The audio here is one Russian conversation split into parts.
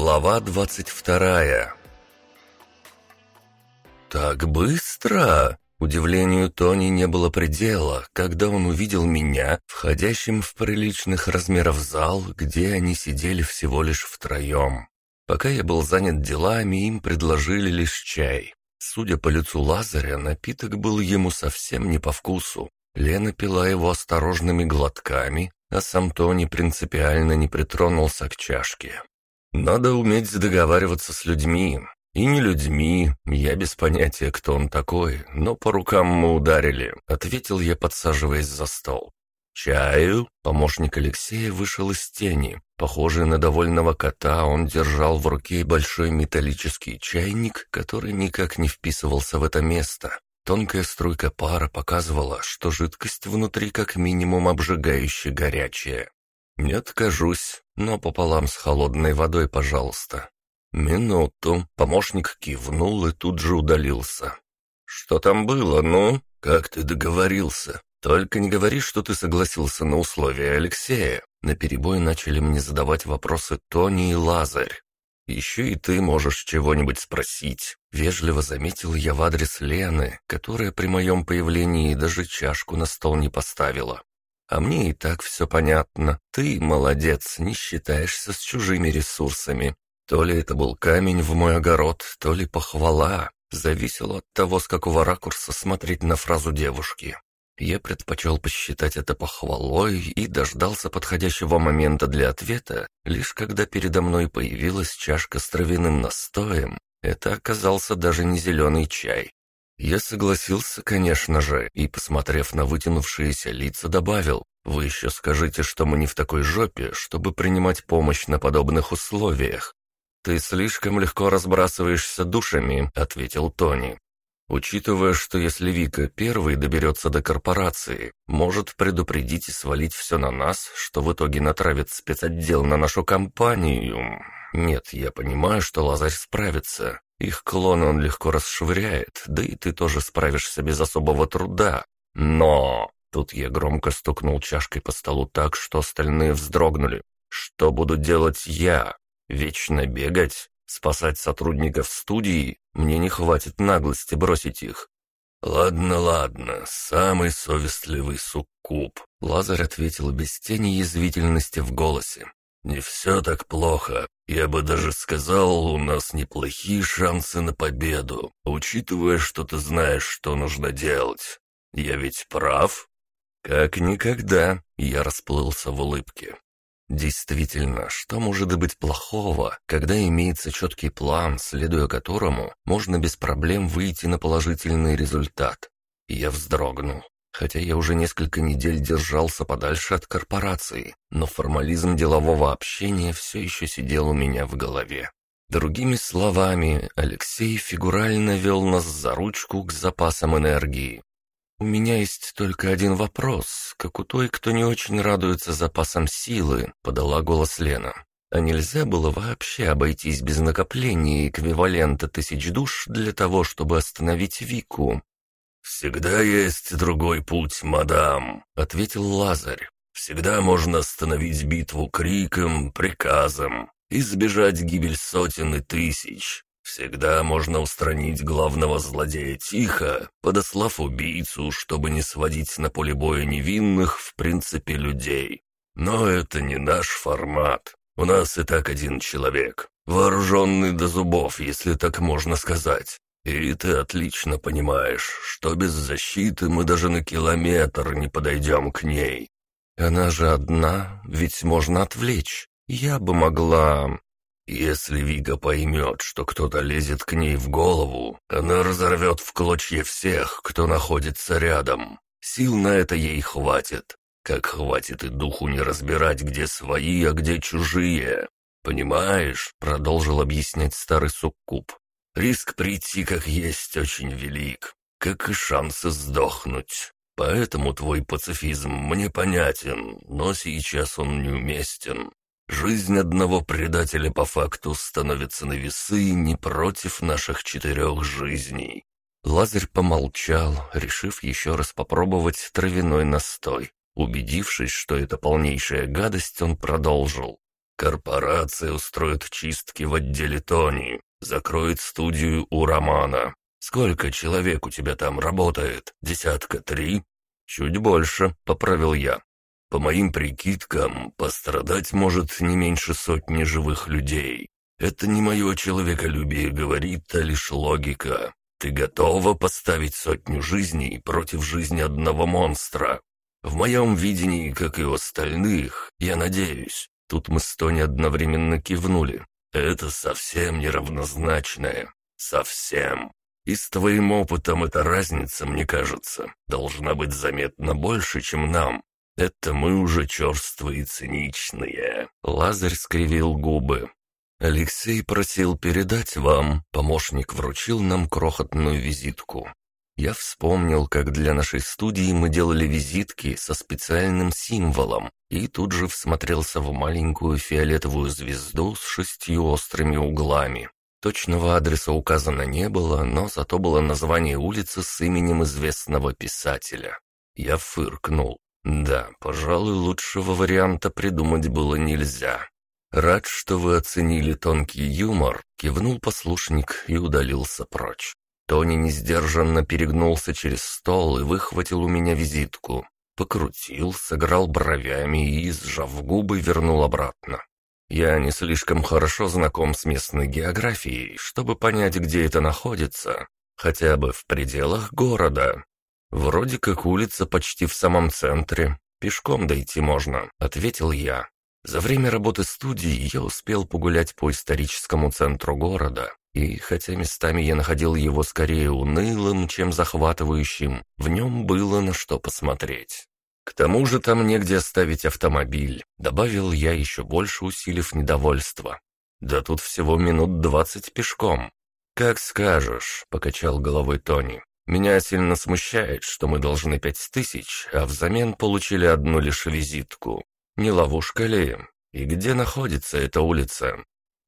Глава двадцать вторая «Так быстро?» Удивлению Тони не было предела, когда он увидел меня, входящим в приличных размеров зал, где они сидели всего лишь втроем. Пока я был занят делами, им предложили лишь чай. Судя по лицу Лазаря, напиток был ему совсем не по вкусу. Лена пила его осторожными глотками, а сам Тони принципиально не притронулся к чашке. Надо уметь договариваться с людьми. И не людьми, я без понятия, кто он такой, но по рукам мы ударили, ответил я, подсаживаясь за стол. «Чаю?» Помощник Алексея вышел из тени. Похожий на довольного кота, он держал в руке большой металлический чайник, который никак не вписывался в это место. Тонкая струйка пара показывала, что жидкость внутри как минимум обжигающе горячая. «Не откажусь, но пополам с холодной водой, пожалуйста». «Минуту». Помощник кивнул и тут же удалился. «Что там было, ну? Как ты договорился? Только не говори, что ты согласился на условия Алексея». На перебой начали мне задавать вопросы Тони и Лазарь. «Еще и ты можешь чего-нибудь спросить», — вежливо заметил я в адрес Лены, которая при моем появлении даже чашку на стол не поставила. «А мне и так все понятно. Ты, молодец, не считаешься с чужими ресурсами. То ли это был камень в мой огород, то ли похвала. Зависело от того, с какого ракурса смотреть на фразу девушки. Я предпочел посчитать это похвалой и дождался подходящего момента для ответа, лишь когда передо мной появилась чашка с травяным настоем. Это оказался даже не зеленый чай. Я согласился, конечно же, и, посмотрев на вытянувшиеся лица, добавил, «Вы еще скажите, что мы не в такой жопе, чтобы принимать помощь на подобных условиях». «Ты слишком легко разбрасываешься душами», — ответил Тони. Учитывая, что если Вика первый доберется до корпорации, может предупредить и свалить все на нас, что в итоге натравит спецотдел на нашу компанию. Нет, я понимаю, что Лазарь справится. Их клоны он легко расшвыряет, да и ты тоже справишься без особого труда. Но... Тут я громко стукнул чашкой по столу так, что остальные вздрогнули. Что буду делать я? Вечно бегать? Спасать сотрудников студии? Мне не хватит наглости бросить их. «Ладно, ладно, самый совестливый суккуб», — Лазарь ответил без тени язвительности в голосе. «Не все так плохо. Я бы даже сказал, у нас неплохие шансы на победу, учитывая, что ты знаешь, что нужно делать. Я ведь прав?» «Как никогда», — я расплылся в улыбке. Действительно, что может быть плохого, когда имеется четкий план, следуя которому можно без проблем выйти на положительный результат? я вздрогнул. Хотя я уже несколько недель держался подальше от корпорации, но формализм делового общения все еще сидел у меня в голове. Другими словами, Алексей фигурально вел нас за ручку к запасам энергии, «У меня есть только один вопрос, как у той, кто не очень радуется запасам силы», — подала голос Лена. «А нельзя было вообще обойтись без накопления эквивалента тысяч душ для того, чтобы остановить Вику?» «Всегда есть другой путь, мадам», — ответил Лазарь. «Всегда можно остановить битву криком, приказом, избежать гибель сотен и тысяч. Всегда можно устранить главного злодея тихо, подослав убийцу, чтобы не сводить на поле боя невинных, в принципе, людей. Но это не наш формат. У нас и так один человек, вооруженный до зубов, если так можно сказать. И ты отлично понимаешь, что без защиты мы даже на километр не подойдем к ней. Она же одна, ведь можно отвлечь. Я бы могла... Если Вика поймет, что кто-то лезет к ней в голову, она разорвет в клочья всех, кто находится рядом. Сил на это ей хватит. Как хватит и духу не разбирать, где свои, а где чужие. «Понимаешь», — продолжил объяснять старый суккуб, «риск прийти как есть очень велик, как и шансы сдохнуть. Поэтому твой пацифизм мне понятен, но сейчас он неуместен. Жизнь одного предателя по факту становится на весы не против наших четырех жизней. Лазарь помолчал, решив еще раз попробовать травяной настой. Убедившись, что это полнейшая гадость, он продолжил. Корпорация устроит чистки в отделе Тони, закроет студию у Романа. Сколько человек у тебя там работает? Десятка три? Чуть больше, поправил я. По моим прикидкам, пострадать может не меньше сотни живых людей. Это не мое человеколюбие говорит, а лишь логика. Ты готова поставить сотню жизней против жизни одного монстра? В моем видении, как и у остальных, я надеюсь. Тут мы с Тони одновременно кивнули. Это совсем неравнозначное. Совсем. И с твоим опытом эта разница, мне кажется, должна быть заметно больше, чем нам. Это мы уже черствые и циничные. Лазарь скривил губы. Алексей просил передать вам. Помощник вручил нам крохотную визитку. Я вспомнил, как для нашей студии мы делали визитки со специальным символом, и тут же всмотрелся в маленькую фиолетовую звезду с шестью острыми углами. Точного адреса указано не было, но зато было название улицы с именем известного писателя. Я фыркнул. Да, пожалуй, лучшего варианта придумать было нельзя. Рад, что вы оценили тонкий юмор, кивнул послушник и удалился прочь. Тони несдержанно перегнулся через стол и выхватил у меня визитку. Покрутил, сыграл бровями и, сжав губы, вернул обратно. Я не слишком хорошо знаком с местной географией, чтобы понять, где это находится, хотя бы в пределах города. Вроде как улица почти в самом центре, пешком дойти можно, ответил я. За время работы студии я успел погулять по историческому центру города, и хотя местами я находил его скорее унылым, чем захватывающим, в нем было на что посмотреть. К тому же там негде оставить автомобиль, добавил я, еще больше усилив недовольство. Да тут всего минут двадцать пешком. Как скажешь, покачал головой Тони. Меня сильно смущает, что мы должны пять тысяч, а взамен получили одну лишь визитку. Не ловушка ли? И где находится эта улица?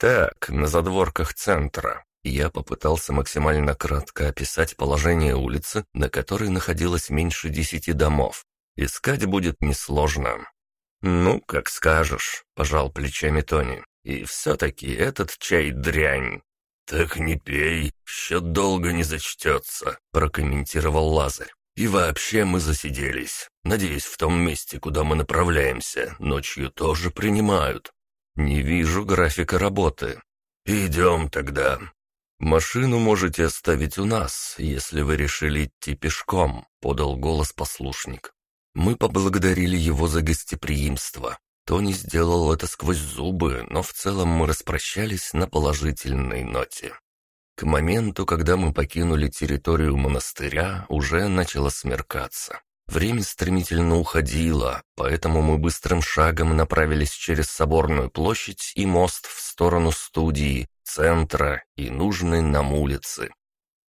Так, на задворках центра. Я попытался максимально кратко описать положение улицы, на которой находилось меньше десяти домов. Искать будет несложно». «Ну, как скажешь», — пожал плечами Тони. «И все-таки этот чай дрянь». «Так не пей, счет долго не зачтется», — прокомментировал Лазарь. «И вообще мы засиделись. Надеюсь, в том месте, куда мы направляемся, ночью тоже принимают». «Не вижу графика работы». «Идем тогда». «Машину можете оставить у нас, если вы решили идти пешком», — подал голос послушник. Мы поблагодарили его за гостеприимство. Тони сделал это сквозь зубы, но в целом мы распрощались на положительной ноте. К моменту, когда мы покинули территорию монастыря, уже начало смеркаться. Время стремительно уходило, поэтому мы быстрым шагом направились через Соборную площадь и мост в сторону студии, центра и нужной нам улицы.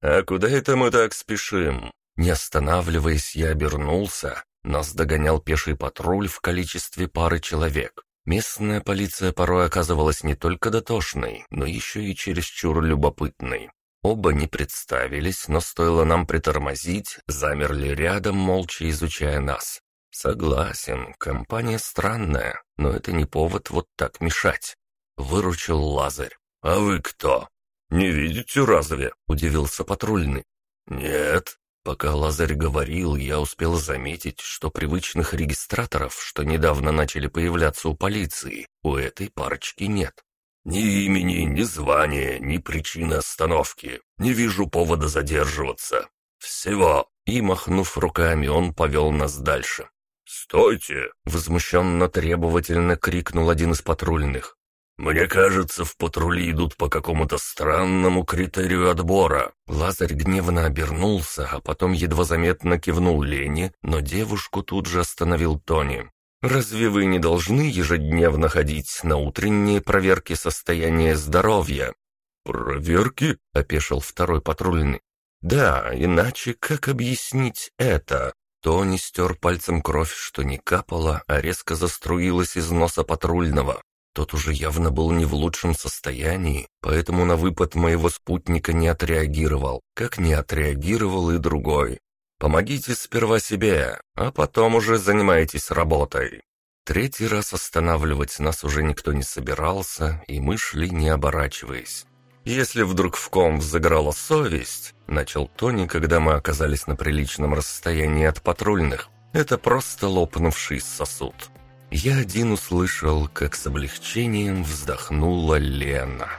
«А куда это мы так спешим?» Не останавливаясь, я обернулся нас догонял пеший патруль в количестве пары человек. Местная полиция порой оказывалась не только дотошной, но еще и чересчур любопытной. Оба не представились, но стоило нам притормозить, замерли рядом, молча изучая нас. Согласен, компания странная, но это не повод вот так мешать. Выручил Лазарь. «А вы кто?» «Не видите разве?» – удивился патрульный. «Нет», Пока Лазарь говорил, я успел заметить, что привычных регистраторов, что недавно начали появляться у полиции, у этой парочки нет. Ни имени, ни звания, ни причины остановки. Не вижу повода задерживаться. Всего. И, махнув руками, он повел нас дальше. «Стойте!» — возмущенно требовательно крикнул один из патрульных. «Мне кажется, в патрули идут по какому-то странному критерию отбора». Лазарь гневно обернулся, а потом едва заметно кивнул Лене, но девушку тут же остановил Тони. «Разве вы не должны ежедневно ходить на утренние проверки состояния здоровья?» «Проверки?» — опешил второй патрульный. «Да, иначе как объяснить это?» Тони стер пальцем кровь, что не капала, а резко заструилась из носа патрульного. Тот уже явно был не в лучшем состоянии, поэтому на выпад моего спутника не отреагировал, как не отреагировал и другой. «Помогите сперва себе, а потом уже занимайтесь работой». Третий раз останавливать нас уже никто не собирался, и мы шли не оборачиваясь. «Если вдруг в ком взыграла совесть», — начал Тони, когда мы оказались на приличном расстоянии от патрульных, «это просто лопнувший сосуд». Я один услышал, как с облегчением вздохнула Лена.